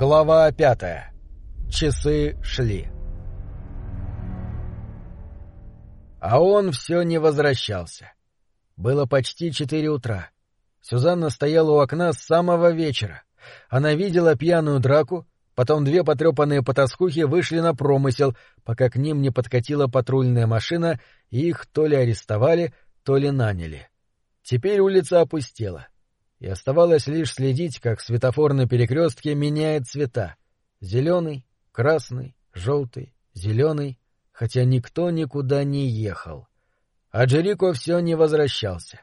Глава пятая. Часы шли. А он все не возвращался. Было почти четыре утра. Сюзанна стояла у окна с самого вечера. Она видела пьяную драку, потом две потрепанные потаскухи вышли на промысел, пока к ним не подкатила патрульная машина, и их то ли арестовали, то ли наняли. Теперь улица опустела. И оставалось лишь следить, как светофор на перекрестке меняет цвета. Зеленый, красный, желтый, зеленый, хотя никто никуда не ехал. А Джерико все не возвращался.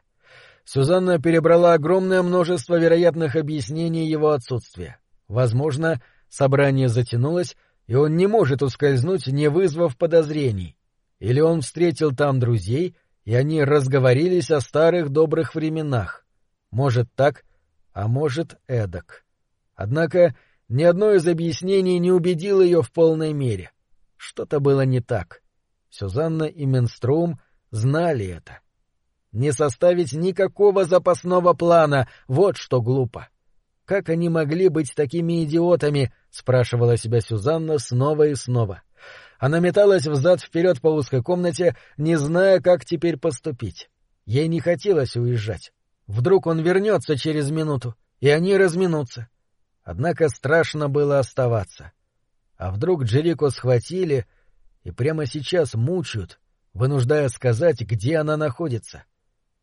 Сюзанна перебрала огромное множество вероятных объяснений его отсутствия. Возможно, собрание затянулось, и он не может ускользнуть, не вызвав подозрений. Или он встретил там друзей, и они разговорились о старых добрых временах. Может так, а может эдак. Однако ни одно из объяснений не убедило ее в полной мере. Что-то было не так. Сюзанна и Менструм знали это. Не составить никакого запасного плана — вот что глупо. Как они могли быть такими идиотами? — спрашивала себя Сюзанна снова и снова. Она металась взад-вперед по узкой комнате, не зная, как теперь поступить. Ей не хотелось уезжать. Вдруг он вернется через минуту, и они разминутся. Однако страшно было оставаться. А вдруг Джерико схватили и прямо сейчас мучают, вынуждая сказать, где она находится.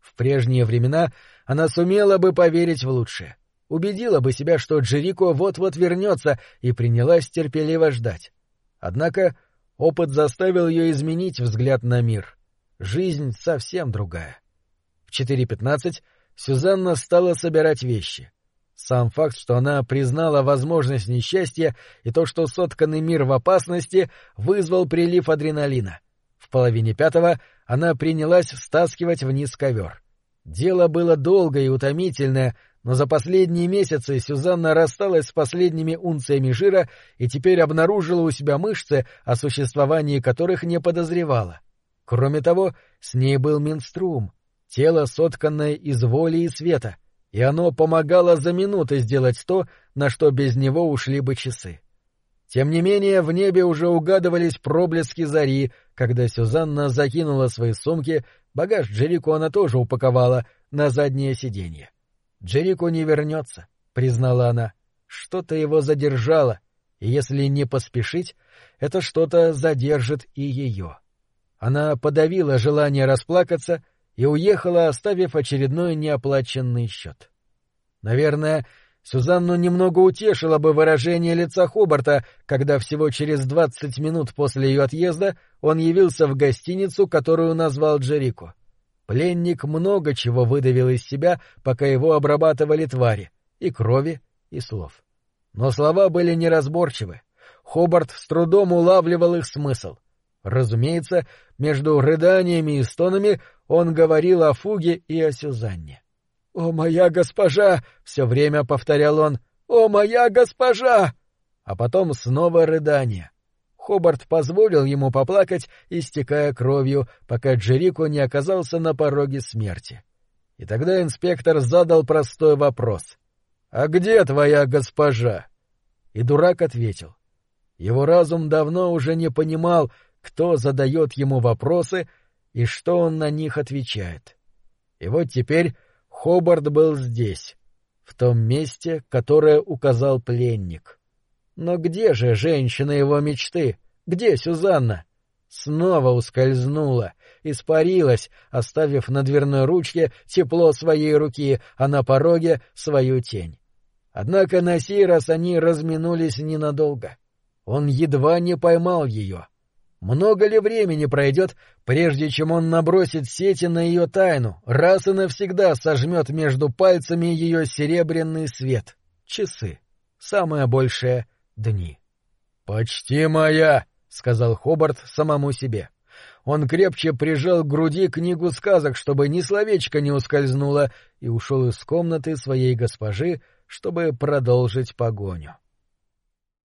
В прежние времена она сумела бы поверить в лучшее, убедила бы себя, что Джерико вот-вот вернется, и принялась терпеливо ждать. Однако опыт заставил ее изменить взгляд на мир. Жизнь совсем другая. В 4.15 Сюзанна стала собирать вещи. Сам факт, что она признала возможность несчастья и то, что сотканный мир в опасности, вызвал прилив адреналина. В половине пятого она принялась стаскивать вниз ковер. Дело было долгое и утомительное, но за последние месяцы Сюзанна рассталась с последними унциями жира и теперь обнаружила у себя мышцы, о существовании которых не подозревала. Кроме того, с ней был Минструм, тело, сотканное из воли и света, и оно помогало за минуты сделать то, на что без него ушли бы часы. Тем не менее, в небе уже угадывались проблески зари, когда Сюзанна закинула свои сумки, багаж Джерику она тоже упаковала, на заднее сиденье. «Джерико не вернется», — признала она. «Что-то его задержало, и если не поспешить, это что-то задержит и ее». Она подавила желание расплакаться и уехала, оставив очередной неоплаченный счет. Наверное, Сюзанну немного утешило бы выражение лица Хобарта, когда всего через двадцать минут после ее отъезда он явился в гостиницу, которую назвал Джерико. Пленник много чего выдавил из себя, пока его обрабатывали твари, и крови, и слов. Но слова были неразборчивы. Хобарт с трудом улавливал их смысл. Разумеется, между рыданиями и стонами он говорил о Фуге и о Сюзанне. «О, моя госпожа!» — все время повторял он. «О, моя госпожа!» А потом снова рыдание. Хобарт позволил ему поплакать, истекая кровью, пока Джерико не оказался на пороге смерти. И тогда инспектор задал простой вопрос. «А где твоя госпожа?» И дурак ответил. Его разум давно уже не понимал, кто задает ему вопросы и что он на них отвечает. И вот теперь Хобарт был здесь, в том месте, которое указал пленник. Но где же женщина его мечты? Где Сюзанна? Снова ускользнула, испарилась, оставив на дверной ручке тепло своей руки, а на пороге свою тень. Однако на сей раз они разминулись ненадолго. Он едва не поймал ее — много ли времени пройдет, прежде чем он набросит сети на ее тайну, раз и навсегда сожмет между пальцами ее серебряный свет? Часы. Самое большее — дни. — Почти моя, — сказал Хобарт самому себе. Он крепче прижал к груди книгу сказок, чтобы ни словечко не ускользнуло, и ушел из комнаты своей госпожи, чтобы продолжить погоню.